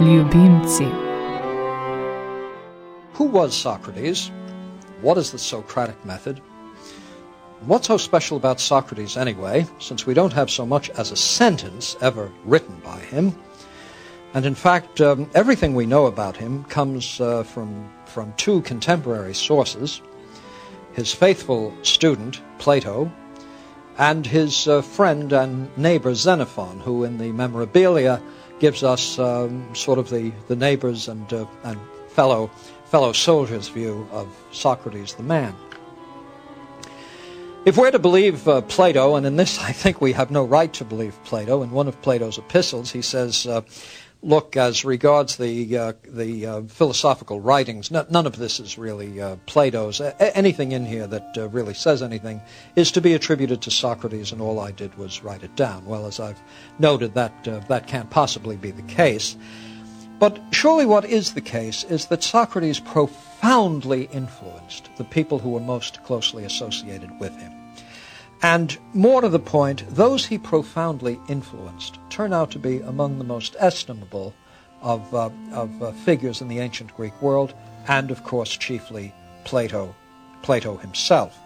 Ljubimci. Who was Socrates? What is the Socratic method? What's so special about Socrates anyway, since we don't have so much as a sentence ever written by him? And in fact, um, everything we know about him comes uh, from, from two contemporary sources his faithful student, Plato, and his uh, friend and neighbor, Xenophon, who in the memorabilia gives us um, sort of the, the neighbors and, uh, and fellow, fellow soldiers' view of Socrates the man. If we're to believe uh, Plato, and in this I think we have no right to believe Plato, in one of Plato's epistles he says, uh, look, as regards the uh, the uh, philosophical writings, none of this is really uh, Plato's. A- anything in here that uh, really says anything is to be attributed to Socrates, and all I did was write it down. Well, as I've noted, that uh, that can't possibly be the case. But surely, what is the case is that Socrates profoundly influenced the people who were most closely associated with him. And more to the point, those he profoundly influenced turn out to be among the most estimable of, uh, of uh, figures in the ancient Greek world, and of course, chiefly Plato, Plato himself.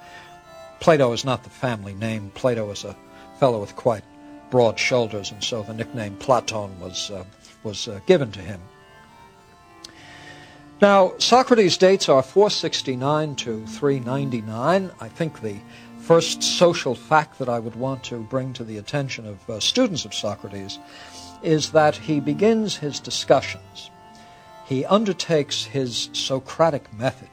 Plato is not the family name. Plato is a fellow with quite broad shoulders, and so the nickname Platon was, uh, was uh, given to him. Now, Socrates' dates are 469 to 399. I think the first social fact that I would want to bring to the attention of uh, students of Socrates is that he begins his discussions, he undertakes his Socratic method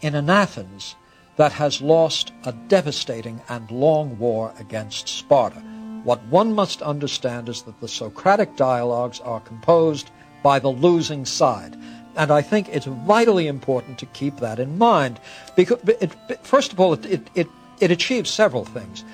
in an Athens that has lost a devastating and long war against Sparta. What one must understand is that the Socratic dialogues are composed by the losing side. And I think it's vitally important to keep that in mind. Because, it, first of all, it, it, it it achieves several things.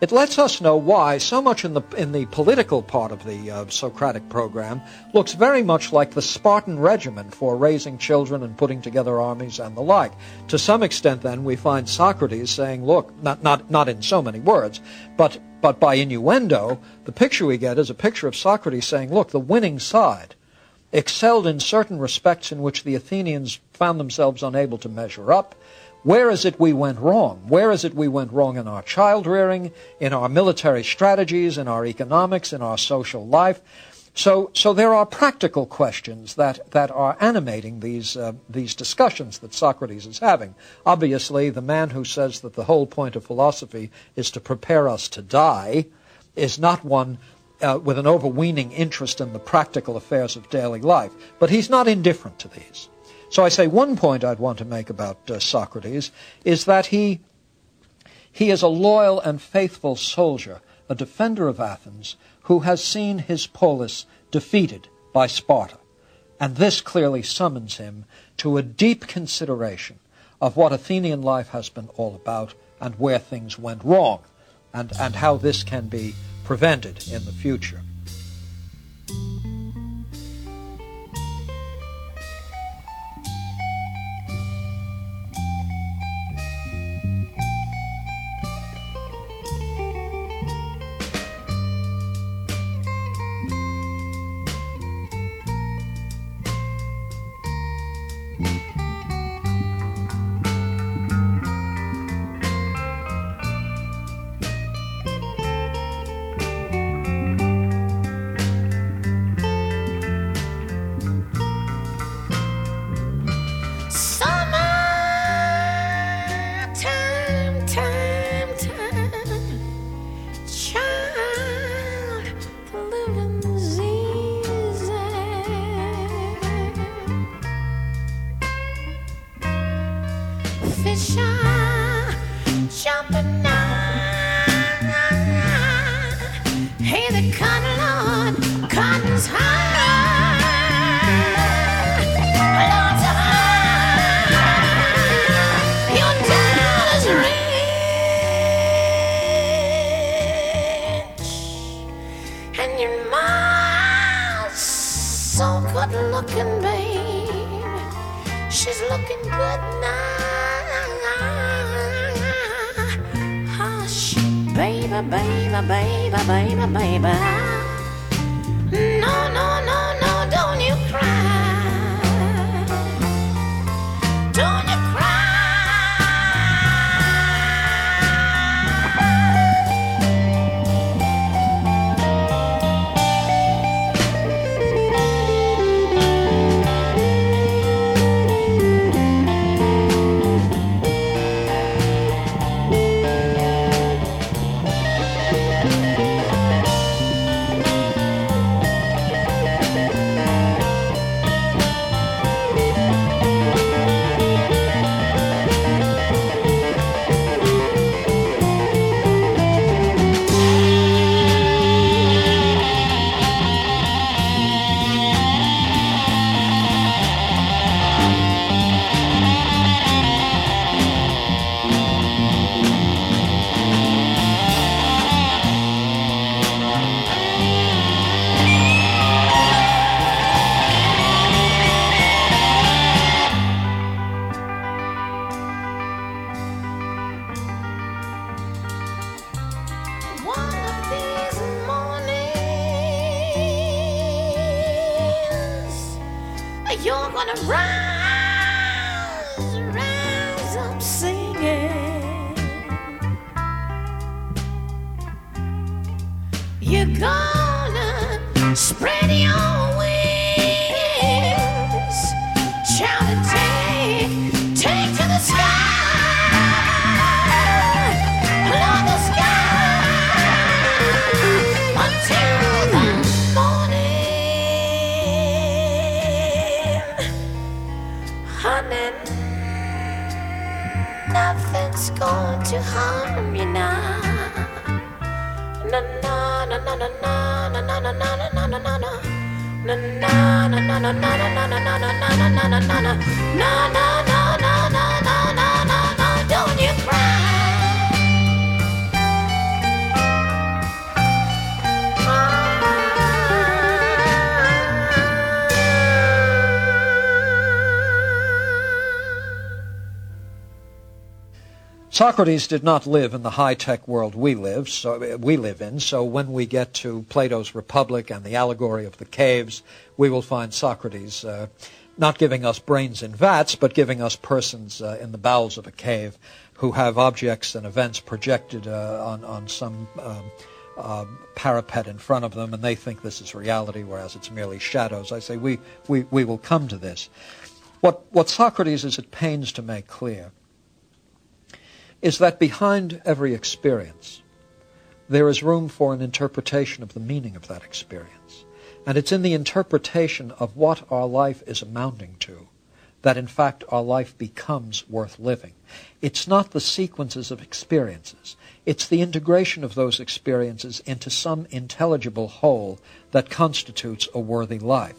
It lets us know why so much in the in the political part of the uh, Socratic program looks very much like the Spartan regimen for raising children and putting together armies and the like. To some extent, then we find Socrates saying, "Look, not not not in so many words, but but by innuendo, the picture we get is a picture of Socrates saying, "Look, the winning side." excelled in certain respects in which the Athenians found themselves unable to measure up, where is it we went wrong? Where is it we went wrong in our child rearing, in our military strategies, in our economics, in our social life? So, so there are practical questions that, that are animating these, uh, these discussions that Socrates is having. Obviously, the man who says that the whole point of philosophy is to prepare us to die is not one uh, with an overweening interest in the practical affairs of daily life, but he's not indifferent to these. So I say one point I'd want to make about uh, Socrates is that he, he is a loyal and faithful soldier, a defender of Athens, who has seen his polis defeated by Sparta. And this clearly summons him to a deep consideration of what Athenian life has been all about and where things went wrong, and, and how this can be prevented in the future. Socrates did not live in the high-tech world we live, so we live in. So when we get to Plato's Republic and the allegory of the caves, we will find Socrates uh, not giving us brains in vats, but giving us persons uh, in the bowels of a cave who have objects and events projected uh, on on some. Um, uh, parapet in front of them, and they think this is reality, whereas it's merely shadows. I say we, we, we will come to this. What, what Socrates is at pains to make clear is that behind every experience, there is room for an interpretation of the meaning of that experience. And it's in the interpretation of what our life is amounting to that, in fact, our life becomes worth living. It's not the sequences of experiences. It's the integration of those experiences into some intelligible whole that constitutes a worthy life.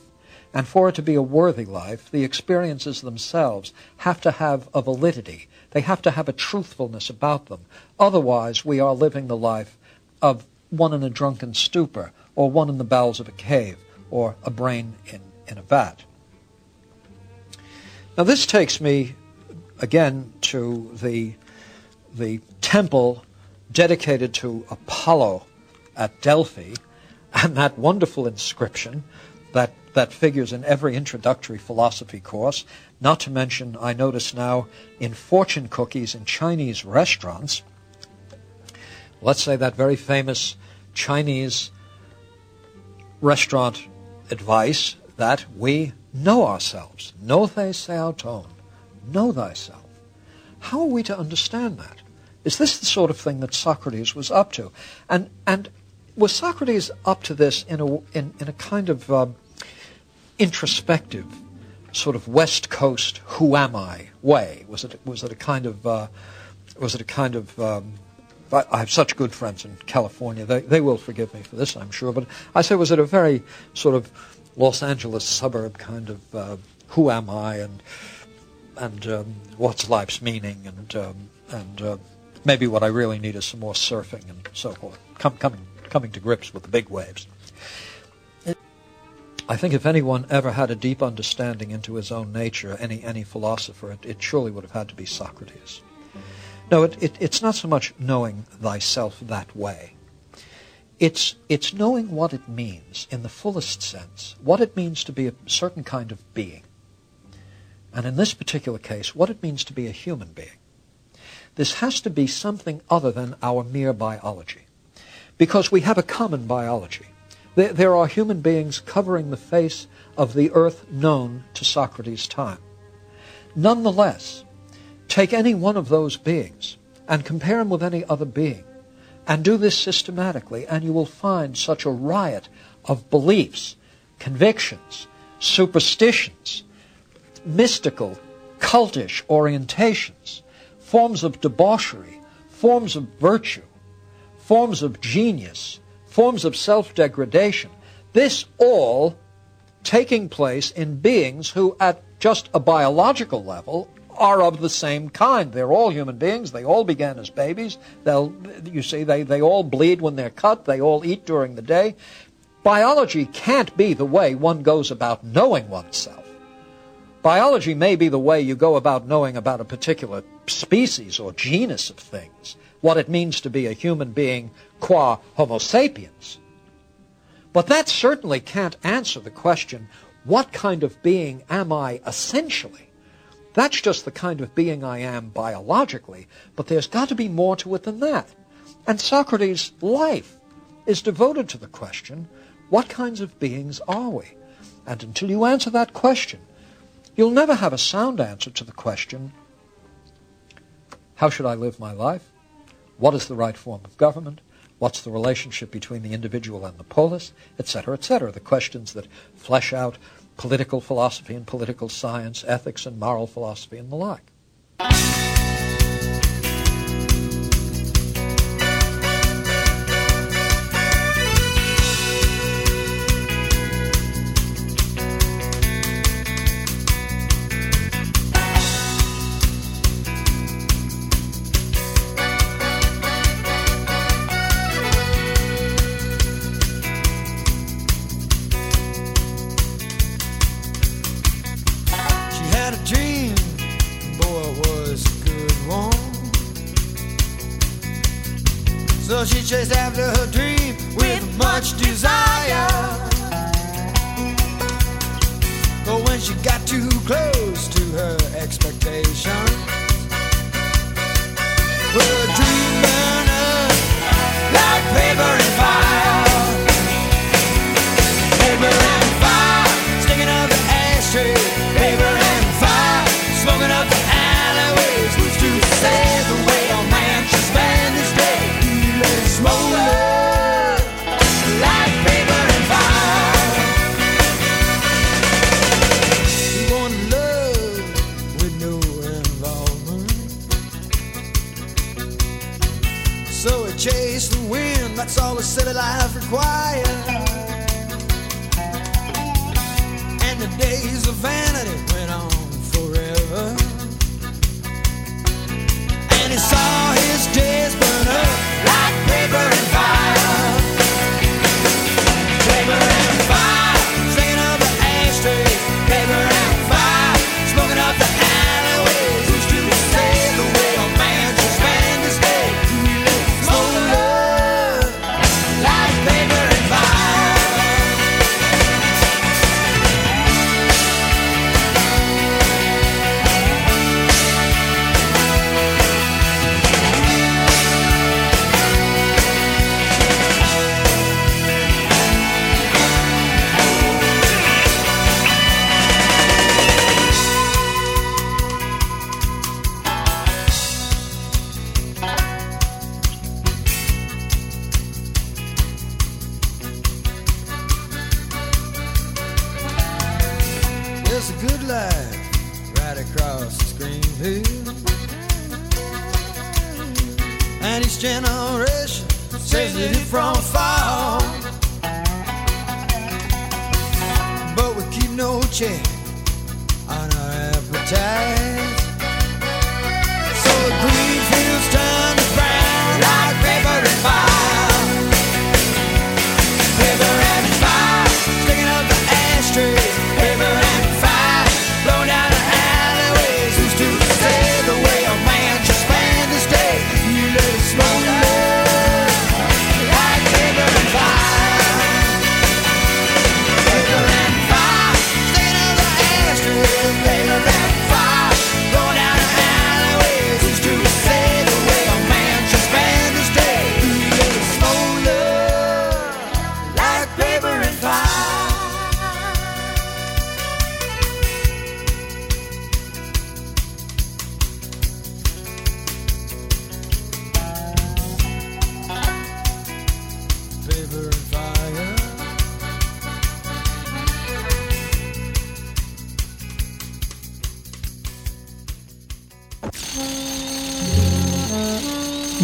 And for it to be a worthy life, the experiences themselves have to have a validity. They have to have a truthfulness about them. Otherwise, we are living the life of one in a drunken stupor, or one in the bowels of a cave, or a brain in, in a vat. Now, this takes me again to the, the temple dedicated to Apollo at Delphi, and that wonderful inscription that, that figures in every introductory philosophy course, not to mention, I notice now, in fortune cookies in Chinese restaurants. Let's say that very famous Chinese restaurant advice that we know ourselves. Know thy tone. Know thyself. How are we to understand that? Is this the sort of thing that Socrates was up to? And, and was Socrates up to this in a, in, in a kind of um, introspective, sort of West Coast "Who am I" way? Was it was it a kind of uh, was it a kind of um, I, have such good friends in California. They they will forgive me for this, I'm sure. But I say, was it a very sort of Los Angeles suburb kind of uh, "Who am I" and and um, what's life's meaning and um, and uh, maybe what I really need is some more surfing and so forth. Come, coming coming to grips with the big waves. I think if anyone ever had a deep understanding into his own nature, any any philosopher, it, it surely would have had to be Socrates. No, it, it, it's not so much knowing thyself that way. It's it's knowing what it means in the fullest sense, what it means to be a certain kind of being. and in this particular case, what it means to be a human being. This has to be something other than our mere biology, because we have a common biology. There, are human beings covering the face of the earth known to Socrates' time. Nonetheless, take any one of those beings and compare him with any other being, and do this systematically, and you will find such a riot of beliefs, convictions, superstitions, mystical, cultish orientations, forms of debauchery, forms of virtue, forms of genius, forms of self degradation. This all taking place in beings who, at just a biological level, are of the same kind. They're all human beings. They all began as babies. They'll, you see, they, they all bleed when they're cut. They all eat during the day. Biology can't be the way one goes about knowing oneself. Biology may be the way you go about knowing about a particular species or genus of things, what it means to be a human being qua Homo sapiens. But that certainly can't answer the question, what kind of being am I essentially? That's just the kind of being I am biologically, but there's got to be more to it than that. And Socrates' life is devoted to the question, what kinds of beings are we? And until you answer that question, you'll never have a sound answer to the question, how should I live my life? What is the right form of government? What's the relationship between the individual and the polis, etc., etc., the questions that flesh out political philosophy and political science, ethics and moral philosophy, and the like.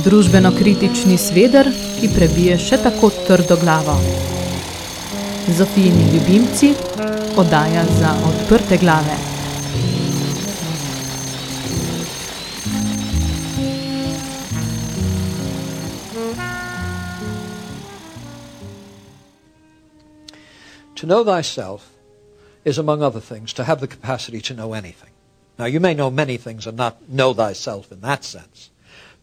Družbeno-kritični sveder, ki prebije še tako trdo glavo. Zofijini ljubimci, oddaja za odprte glave. To know thyself is, among other things, to have the capacity to know anything. Now, you may know many things and not know thyself in that sense,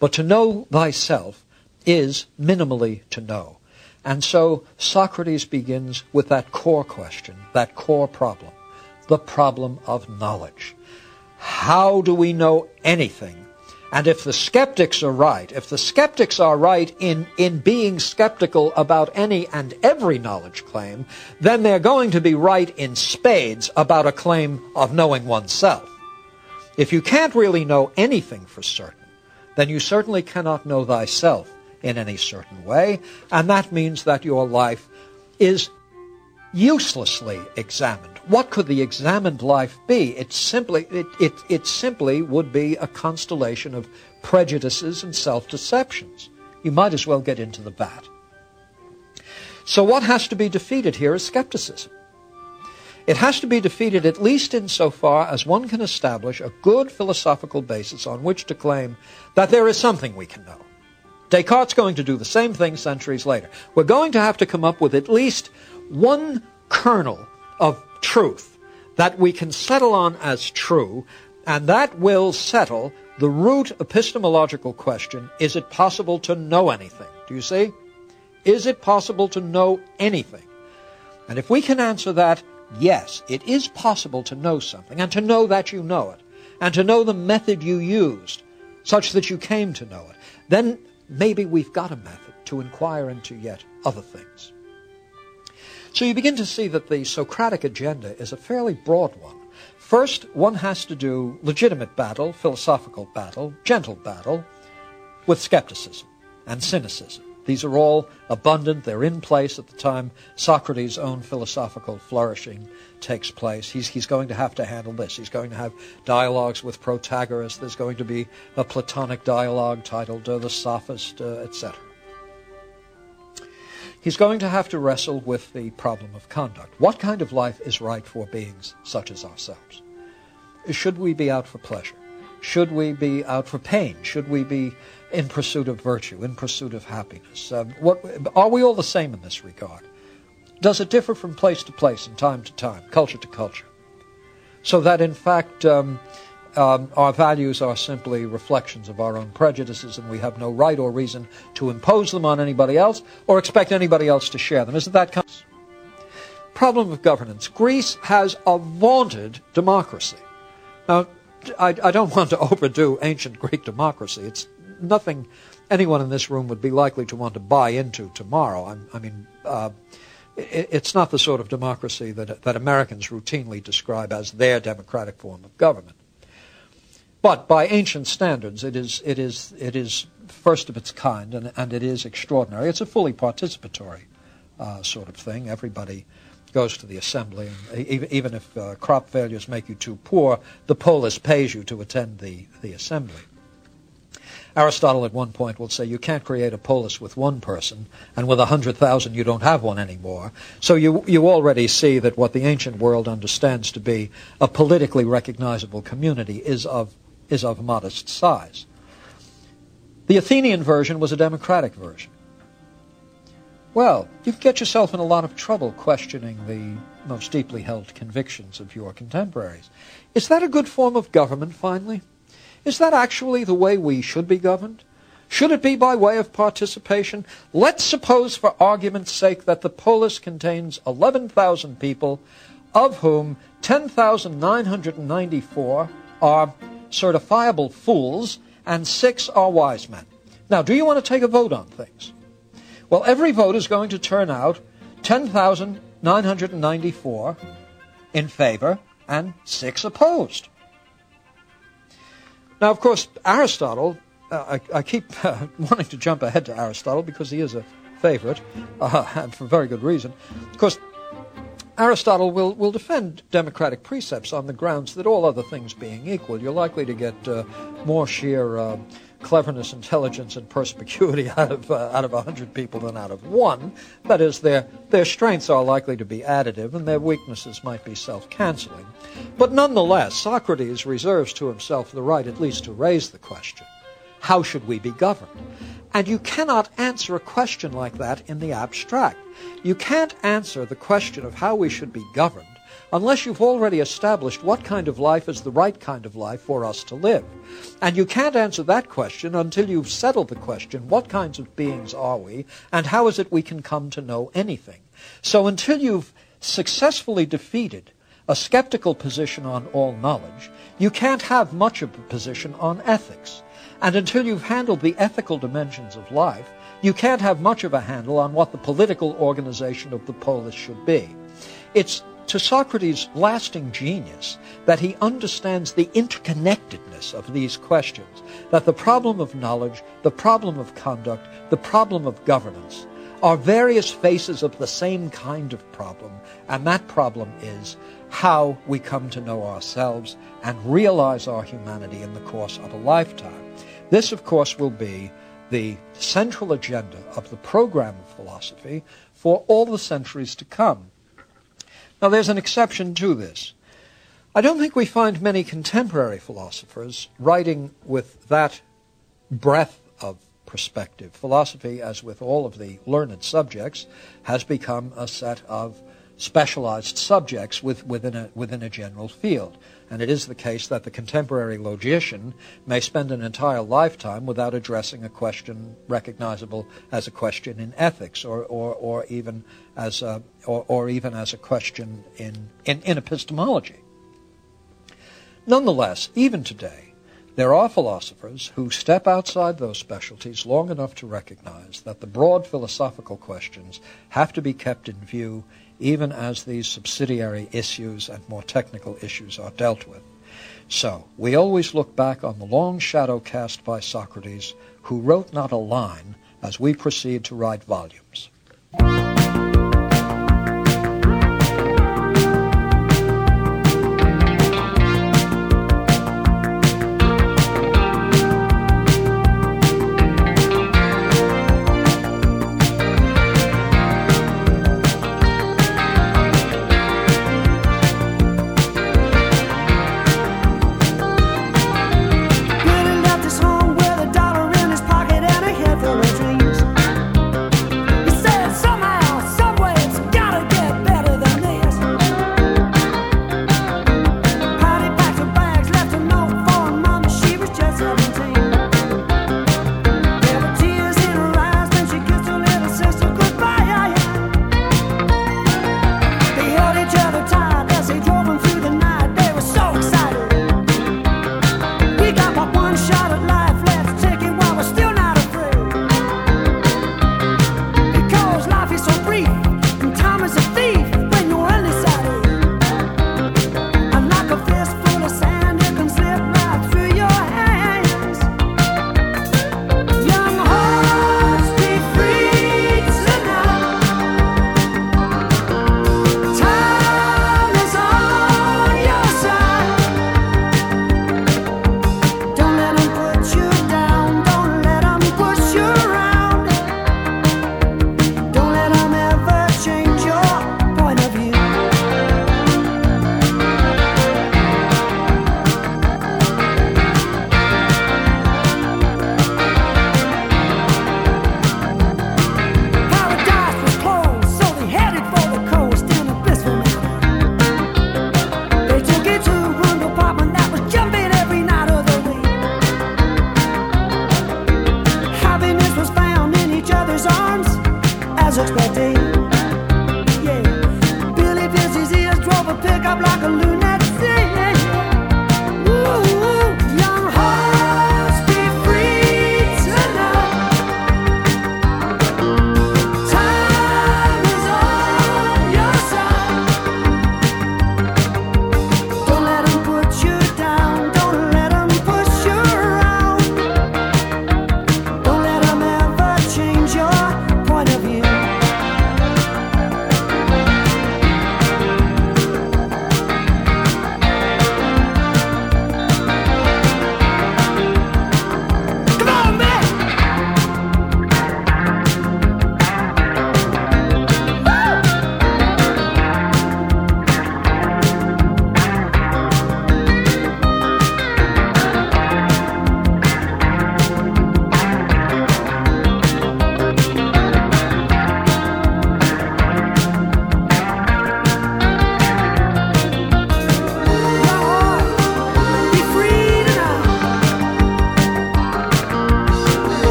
but to know thyself is minimally to know. And so Socrates begins with that core question, that core problem, the problem of knowledge. How do we know anything and if the skeptics are right, if the skeptics are right in, in being skeptical about any and every knowledge claim, then they're going to be right in spades about a claim of knowing oneself. If you can't really know anything for certain, then you certainly cannot know thyself in any certain way, and that means that your life is uselessly examined. What could the examined life be? It simply, it, it, it simply would be a constellation of prejudices and self-deceptions. You might as well get into the vat. So what has to be defeated here is skepticism. It has to be defeated at least insofar as one can establish a good philosophical basis on which to claim that there is something we can know. Descartes' going to do the same thing centuries later. We're going to have to come up with at least one kernel of truth that we can settle on as true, and that will settle the root epistemological question is it possible to know anything? Do you see? Is it possible to know anything? And if we can answer that, yes, it is possible to know something, and to know that you know it, and to know the method you used, such that you came to know it, then maybe we've got a method to inquire into yet other things. So you begin to see that the Socratic agenda is a fairly broad one. First, one has to do legitimate battle, philosophical battle, gentle battle, with skepticism and cynicism. These are all abundant, they're in place at the time Socrates' own philosophical flourishing takes place. He's, he's going to have to handle this. He's going to have dialogues with Protagoras. There's going to be a Platonic dialogue titled uh, The Sophist, uh, etc. He's going to have to wrestle with the problem of conduct. What kind of life is right for beings such as ourselves? Should we be out for pleasure? Should we be out for pain? Should we be in pursuit of virtue, in pursuit of happiness? Um, what, are we all the same in this regard? Does it differ from place to place and time to time, culture to culture? So that in fact, um, um, our values are simply reflections of our own prejudices, and we have no right or reason to impose them on anybody else or expect anybody else to share them. Isn't that comes? Problem of governance. Greece has a vaunted democracy. Now, I, I don't want to overdo ancient Greek democracy. It's nothing anyone in this room would be likely to want to buy into tomorrow. I, I mean, uh, it, it's not the sort of democracy that, that Americans routinely describe as their democratic form of government. But by ancient standards, it is, it is, it is first of its kind, and, and it is extraordinary. It's a fully participatory uh, sort of thing. Everybody goes to the assembly, and even, even if uh, crop failures make you too poor, the polis pays you to attend the, the assembly. Aristotle at one point will say you can't create a polis with one person, and with a hundred thousand you don't have one anymore. So you, you already see that what the ancient world understands to be a politically recognizable community is of is of modest size. The Athenian version was a democratic version. Well, you get yourself in a lot of trouble questioning the most deeply held convictions of your contemporaries. Is that a good form of government, finally? Is that actually the way we should be governed? Should it be by way of participation? Let's suppose, for argument's sake, that the polis contains 11,000 people, of whom 10,994 are certifiable fools, and six are wise men. Now, do you want to take a vote on things? Well, every vote is going to turn out 10,994 in favor and six opposed. Now, of course, Aristotle, uh, I, I, keep uh, wanting to jump ahead to Aristotle because he is a favorite, uh, and for very good reason. Of course, Aristotle will, will defend democratic precepts on the grounds that all other things being equal, you're likely to get uh, more sheer uh, cleverness, intelligence, and perspicuity out of uh, out of a hundred people than out of one. That is, their their strengths are likely to be additive, and their weaknesses might be self-canceling. But nonetheless, Socrates reserves to himself the right, at least, to raise the question: How should we be governed? And you cannot answer a question like that in the abstract. You can't answer the question of how we should be governed unless you've already established what kind of life is the right kind of life for us to live. And you can't answer that question until you've settled the question, what kinds of beings are we, and how is it we can come to know anything? So until you've successfully defeated a skeptical position on all knowledge, you can't have much of a position on ethics. And until you've handled the ethical dimensions of life, you can't have much of a handle on what the political organization of the polis should be. It's to Socrates' lasting genius that he understands the interconnectedness of these questions, that the problem of knowledge, the problem of conduct, the problem of governance are various faces of the same kind of problem, and that problem is how we come to know ourselves and realize our humanity in the course of a lifetime. This, of course, will be the central agenda of the program of philosophy for all the centuries to come. Now, there's an exception to this. I don't think we find many contemporary philosophers writing with that breadth of perspective. Philosophy, as with all of the learned subjects, has become a set of specialized subjects with, within, a, within a general field. And it is the case that the contemporary logician may spend an entire lifetime without addressing a question recognizable as a question in ethics or, or, or, even, as a, or, or even as a question in, in, in epistemology. Nonetheless, even today, there are philosophers who step outside those specialties long enough to recognize that the broad philosophical questions have to be kept in view even as these subsidiary issues and more technical issues are dealt with. So, we always look back on the long shadow cast by Socrates, who wrote not a line, as we proceed to write volumes.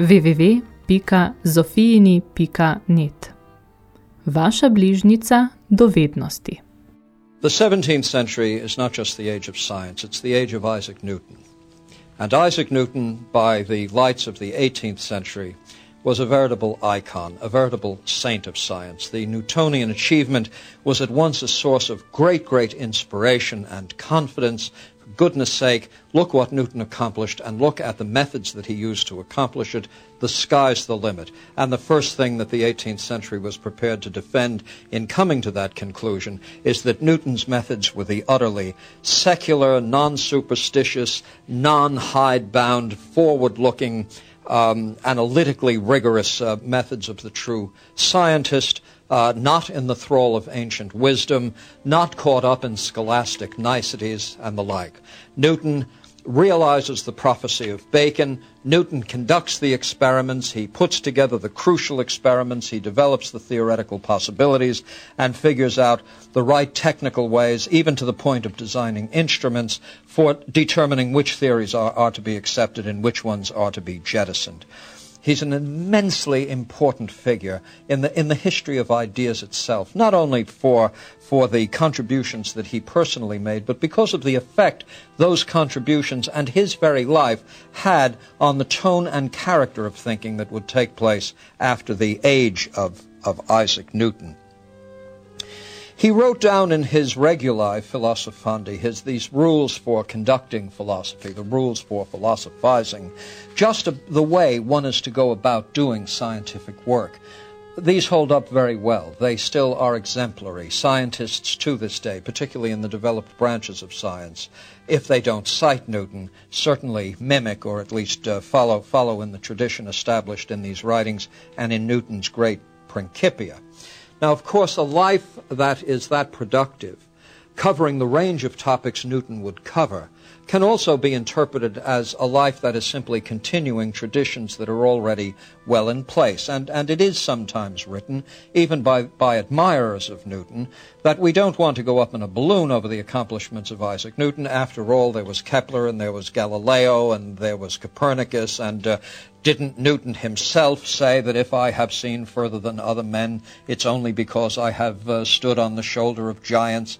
www.zofijini.net Vaša bližnica dovednosti. The 17th century is not just the age of science, it's the age of Isaac Newton. And Isaac Newton, by the lights of the 18th century, was a veritable icon, a veritable saint of science. The Newtonian achievement was at once a source of great, great inspiration and confidence goodness sake, look what Newton accomplished and look at the methods that he used to accomplish it. The sky's the limit. And the first thing that the 18th century was prepared to defend in coming to that conclusion is that Newton's methods were the utterly secular, non superstitious, non hidebound, forward looking, um, analytically rigorous uh, methods of the true scientist uh, not in the thrall of ancient wisdom, not caught up in scholastic niceties and the like. Newton realizes the prophecy of Bacon. Newton conducts the experiments. He puts together the crucial experiments. He develops the theoretical possibilities and figures out the right technical ways, even to the point of designing instruments for determining which theories are, are to be accepted and which ones are to be jettisoned. He's an immensely important figure in the, in the history of ideas itself, not only for, for the contributions that he personally made, but because of the effect those contributions and his very life had on the tone and character of thinking that would take place after the age of, of Isaac Newton. He wrote down in his Regulae Philosophandi his, these rules for conducting philosophy, the rules for philosophizing, just a, the way one is to go about doing scientific work. These hold up very well. They still are exemplary. Scientists to this day, particularly in the developed branches of science, if they don't cite Newton, certainly mimic or at least uh, follow, follow in the tradition established in these writings and in Newton's great Principia. Now, of course, a life that is that productive, covering the range of topics Newton would cover, can also be interpreted as a life that is simply continuing traditions that are already well in place. And, and it is sometimes written, even by, by admirers of Newton, that we don't want to go up in a balloon over the accomplishments of Isaac Newton. After all, there was Kepler and there was Galileo and there was Copernicus and uh, didn't Newton himself say that if I have seen further than other men, it's only because I have uh, stood on the shoulder of giants?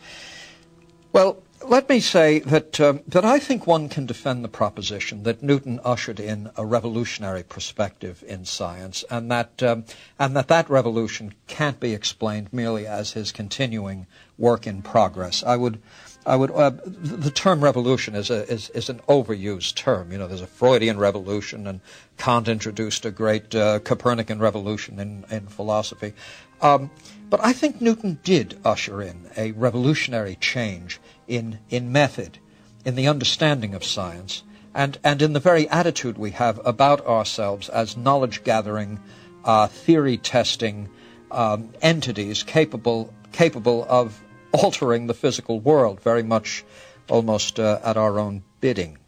Well, let me say that, um, that I think one can defend the proposition that Newton ushered in a revolutionary perspective in science, and that, um, and that that revolution can't be explained merely as his continuing work in progress. I would, I would, uh, the term revolution is, a, is, is an overused term. You know, there's a Freudian revolution, and Kant introduced a great uh, Copernican revolution in, in philosophy. Um, but I think Newton did usher in a revolutionary change in, in method, in the understanding of science, and, and in the very attitude we have about ourselves as knowledge gathering, uh, theory testing um, entities capable, capable of altering the physical world very much almost uh, at our own bidding.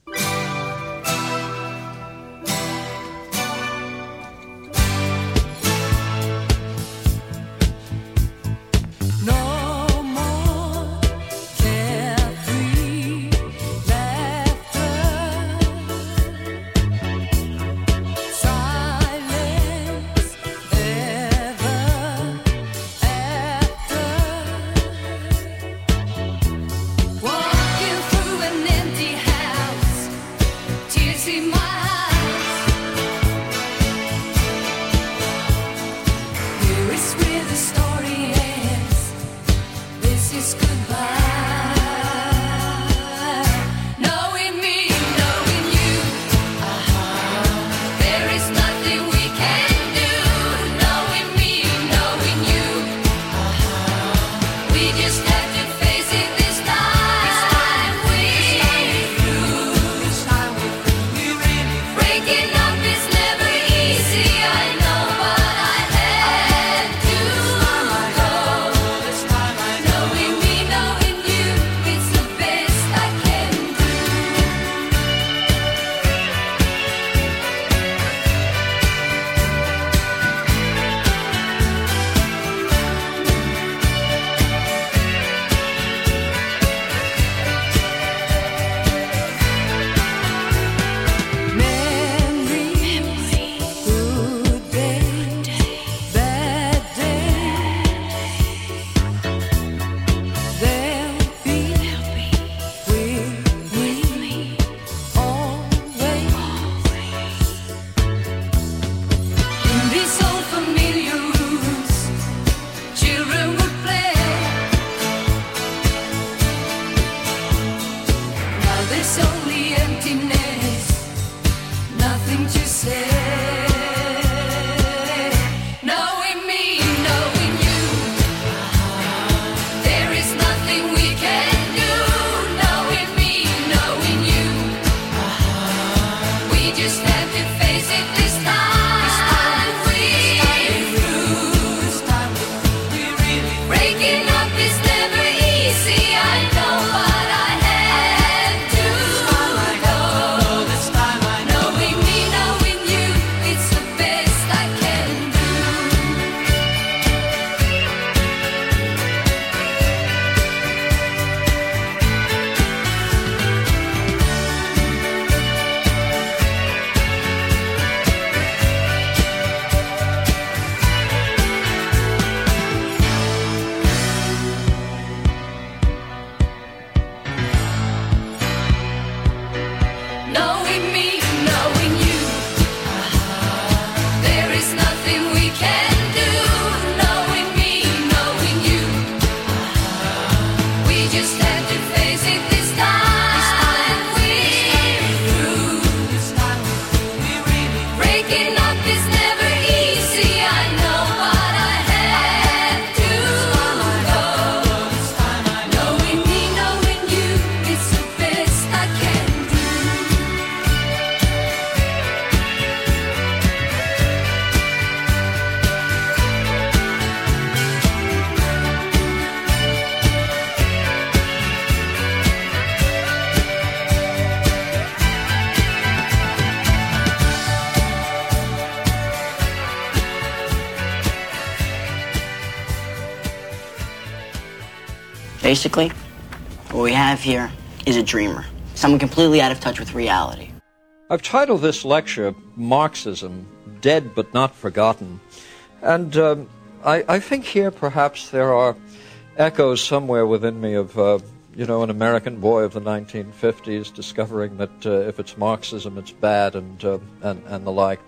Only Basically, what we have here is a dreamer, someone completely out of touch with reality. I've titled this lecture Marxism Dead but Not Forgotten. And um, I, I think here perhaps there are echoes somewhere within me of, uh, you know, an American boy of the 1950s discovering that uh, if it's Marxism, it's bad and, uh, and, and the like.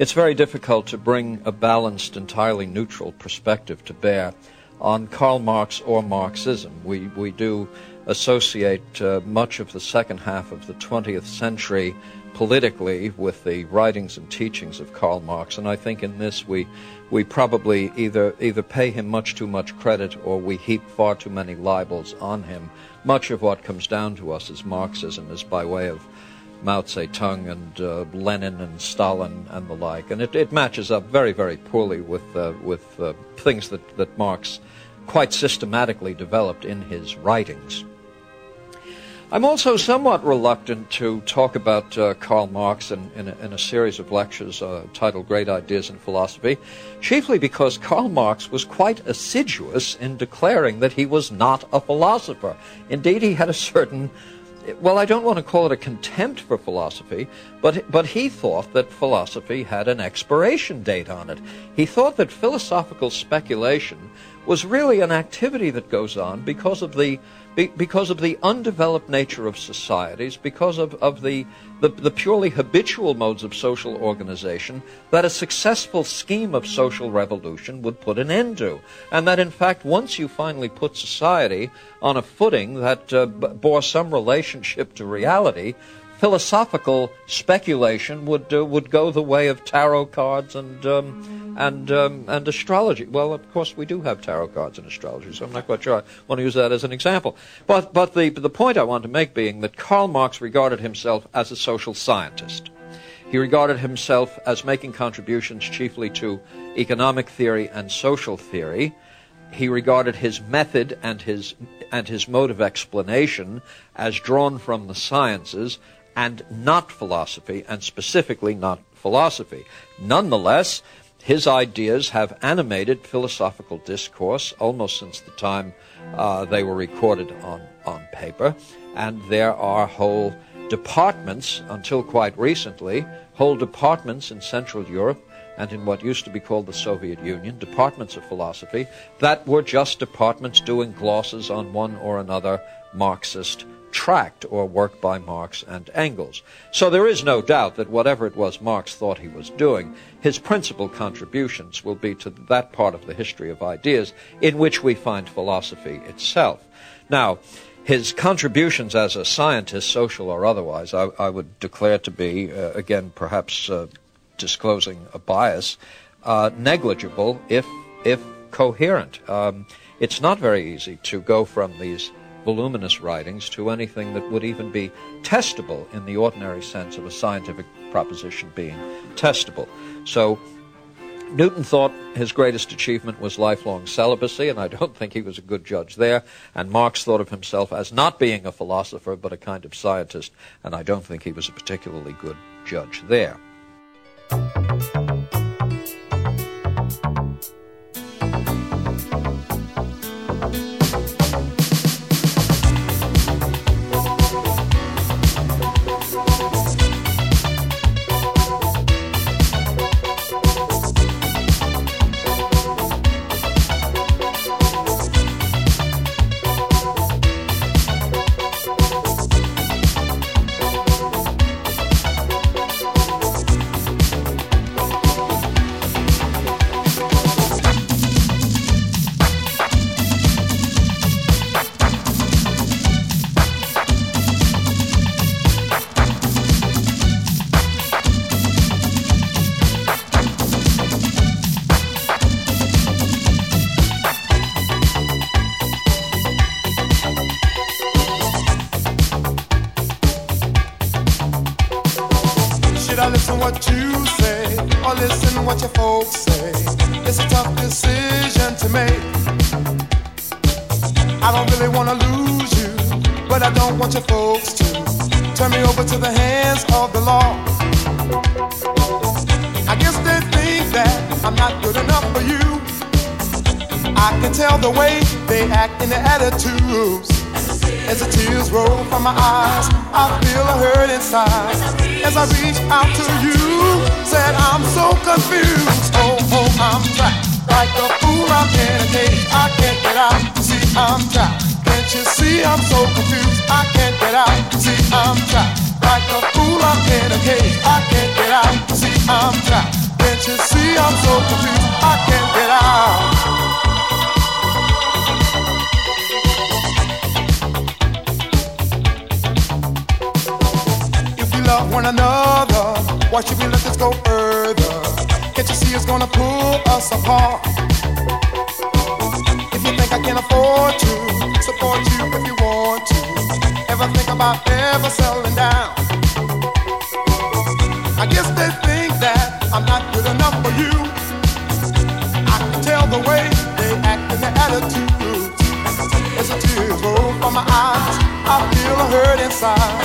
It's very difficult to bring a balanced, entirely neutral perspective to bear on Karl Marx or Marxism. We, we do associate uh, much of the second half of the 20th century politically with the writings and teachings of Karl Marx, and I think in this we we probably either either pay him much too much credit or we heap far too many libels on him. Much of what comes down to us as Marxism is by way of Mao Zedong and uh, Lenin and Stalin and the like, and it, it matches up very very poorly with uh, with uh, things that that Marx quite systematically developed in his writings. I'm also somewhat reluctant to talk about uh, Karl Marx in, in, a, in a series of lectures uh, titled Great Ideas in Philosophy, chiefly because Karl Marx was quite assiduous in declaring that he was not a philosopher. Indeed, he had a certain well, I don't want to call it a contempt for philosophy, but, but he thought that philosophy had an expiration date on it. He thought that philosophical speculation was really an activity that goes on because of the be, because of the undeveloped nature of societies, because of, of the, the, the purely habitual modes of social organization that a successful scheme of social revolution would put an end to. And that, in fact, once you finally put society on a footing that uh, b- bore some relationship to reality, philosophical speculation would uh, would go the way of tarot cards and um, and um, and astrology. Well, of course, we do have tarot cards and astrology, so I'm not quite sure I want to use that as an example. But but the the point I want to make being that Karl Marx regarded himself as a social scientist. He regarded himself as making contributions chiefly to economic theory and social theory. He regarded his method and his and his mode of explanation as drawn from the sciences and not philosophy, and specifically not philosophy. Nonetheless, his ideas have animated philosophical discourse almost since the time uh, they were recorded on, on paper, and there are whole departments, until quite recently, whole departments in Central Europe and in what used to be called the Soviet Union, departments of philosophy, that were just departments doing glosses on one or another Marxist tract or work by Marx and Engels. So there is no doubt that whatever it was Marx thought he was doing, his principal contributions will be to that part of the history of ideas in which we find philosophy itself. Now, his contributions as a scientist, social or otherwise, I, I would declare to be, uh, again, perhaps uh, disclosing a bias, uh, negligible if if coherent. Um, it's not very easy to go from these voluminous writings to anything that would even be testable in the ordinary sense of a scientific proposition being testable. So Newton thought his greatest achievement was lifelong celibacy, and I don't think he was a good judge there. And Marx thought of himself as not being a philosopher, but a kind of scientist, and I don't think he was a particularly good judge there. Love one another, why should we let this go further? Can't you see it's gonna pull us apart? If you think I can afford to support you if you want to, ever think about ever settling down? I guess they think that I'm not good enough for you. I can tell the way they act and their attitudes. As the tears roll from my eyes, I hurt inside.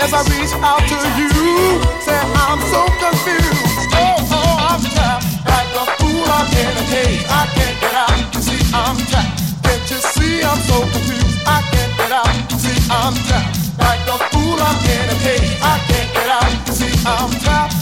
As I reach out to you, say I'm so confused. Oh, oh, I'm trapped like a fool. I'm in a cage. I can't get out. You see, I'm trapped. Can't you see I'm so confused? I can't get out. You See, I'm trapped like a fool. I'm in a cage. I can't get out. You see, I'm trapped.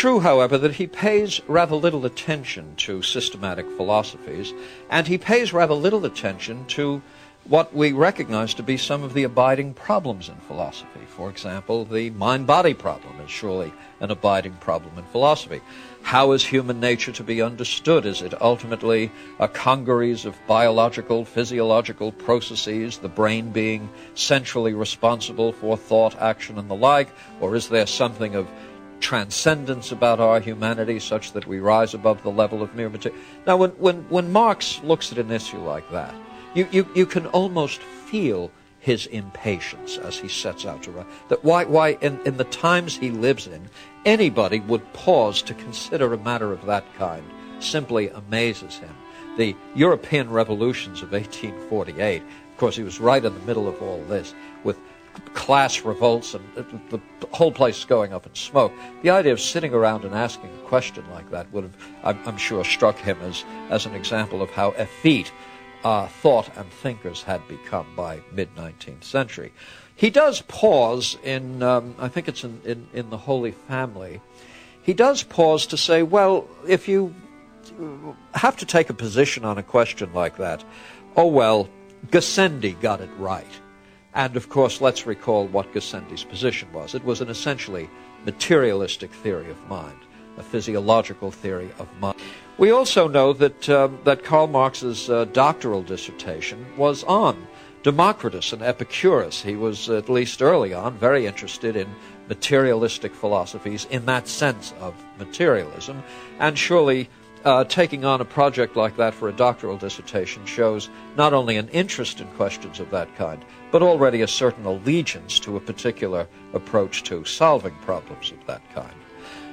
True, however, that he pays rather little attention to systematic philosophies, and he pays rather little attention to what we recognize to be some of the abiding problems in philosophy. For example, the mind body problem is surely an abiding problem in philosophy. How is human nature to be understood? Is it ultimately a congeries of biological, physiological processes, the brain being centrally responsible for thought, action, and the like? Or is there something of transcendence about our humanity such that we rise above the level of mere material. Now, when, when, when Marx looks at an issue like that, you, you, you can almost feel his impatience as he sets out to write. That why, why in, in the times he lives in, anybody would pause to consider a matter of that kind simply amazes him. The European revolutions of 1848, of course, he was right in the middle of all this, class revolts and the whole place going up in smoke. The idea of sitting around and asking a question like that would have, I'm, I'm sure, struck him as, as an example of how effete uh, thought and thinkers had become by mid 19th century. He does pause in, um, I think it's in, in, in the Holy Family, he does pause to say, well, if you have to take a position on a question like that, oh well, Gassendi got it right. And of course, let's recall what Gassendi's position was. It was an essentially materialistic theory of mind, a physiological theory of mind. We also know that, um, that Karl Marx's uh, doctoral dissertation was on Democritus and Epicurus. He was, at least early on, very interested in materialistic philosophies in that sense of materialism, and surely uh, taking on a project like that for a doctoral dissertation shows not only an interest in questions of that kind, but already a certain allegiance to a particular approach to solving problems of that kind.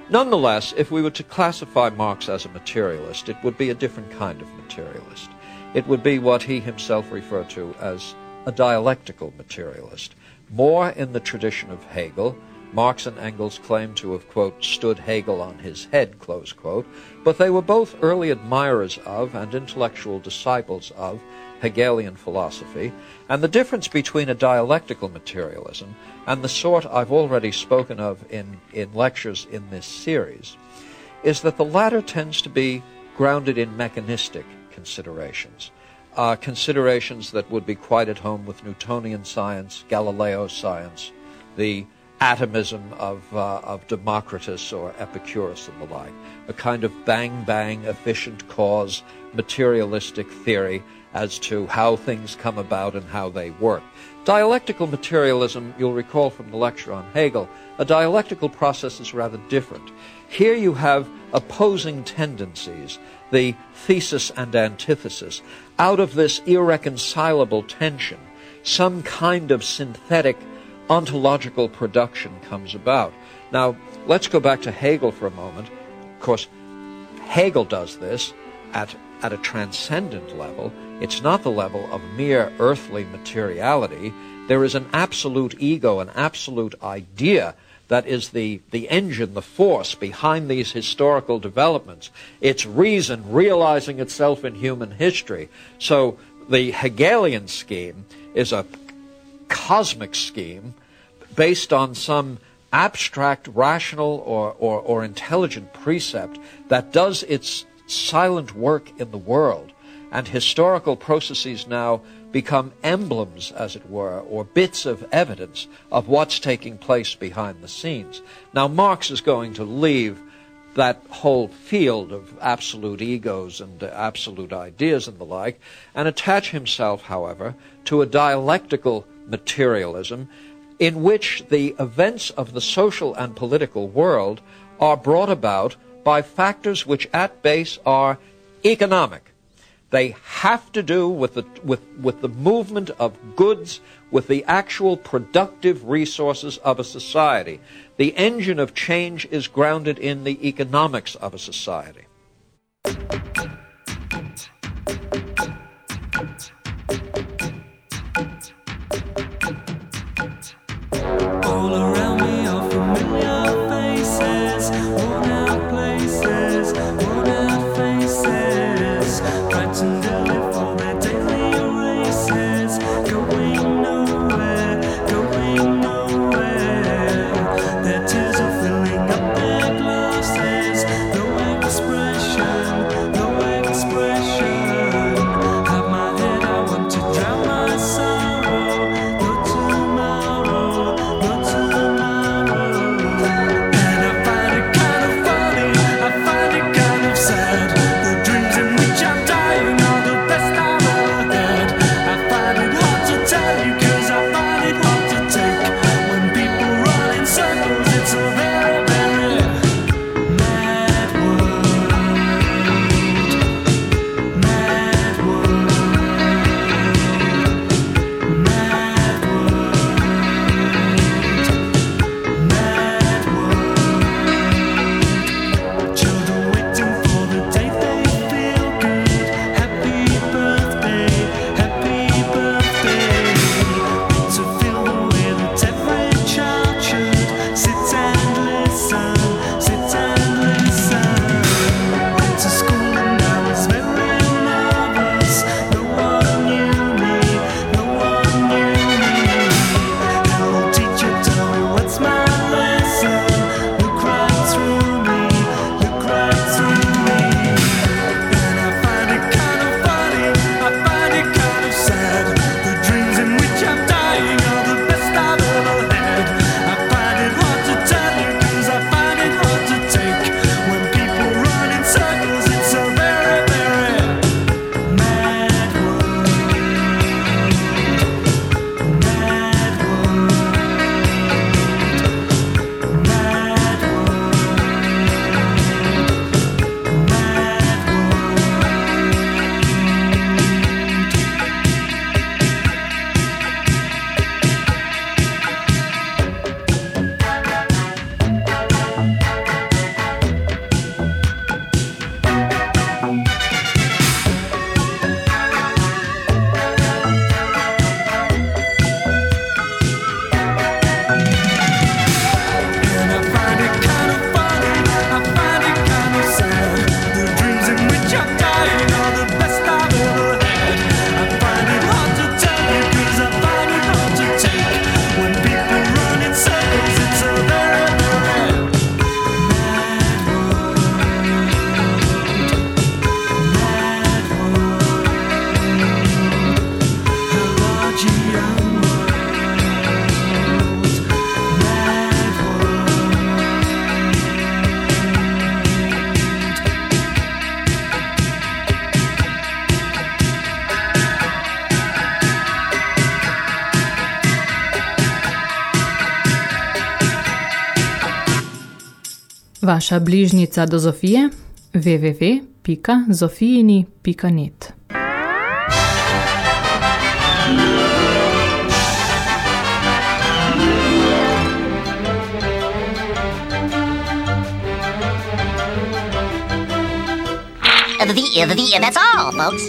Nonetheless, if we were to classify Marx as a materialist, it would be a different kind of materialist. It would be what he himself referred to as a dialectical materialist, more in the tradition of Hegel, Marx and Engels claim to have, quote, stood Hegel on his head, close quote, but they were both early admirers of and intellectual disciples of Hegelian philosophy, and the difference between a dialectical materialism and the sort I've already spoken of in, in lectures in this series is that the latter tends to be grounded in mechanistic considerations. Uh, considerations that would be quite at home with Newtonian science, Galileo science, the atomism of, uh, of Democritus or Epicurus and the like, a kind of bang bang, efficient cause, materialistic theory as to how things come about and how they work. Dialectical materialism, you'll recall from the lecture on Hegel, a dialectical process is rather different. Here you have opposing tendencies, the thesis and antithesis. Out of this irreconcilable tension, some kind of synthetic ontological production comes about. Now, let's go back to Hegel for a moment. Of course, Hegel does this at, at a transcendent level. It's not the level of mere earthly materiality. There is an absolute ego, an absolute idea that is the, the engine, the force behind these historical developments. It's reason realizing itself in human history. So the Hegelian scheme is a cosmic scheme based on some abstract, rational, or, or, or intelligent precept that does its silent work in the world. And historical processes now become emblems, as it were, or bits of evidence of what's taking place behind the scenes. Now, Marx is going to leave that whole field of absolute egos and absolute ideas and the like, and attach himself, however, to a dialectical materialism in which the events of the social and political world are brought about by factors which at base are economic. They have to do with the, with, with the movement of goods, with the actual productive resources of a society. The engine of change is grounded in the economics of a society. Out Vaša bližnica do Zofije www.zofijini.net The, the, the, that's all, folks.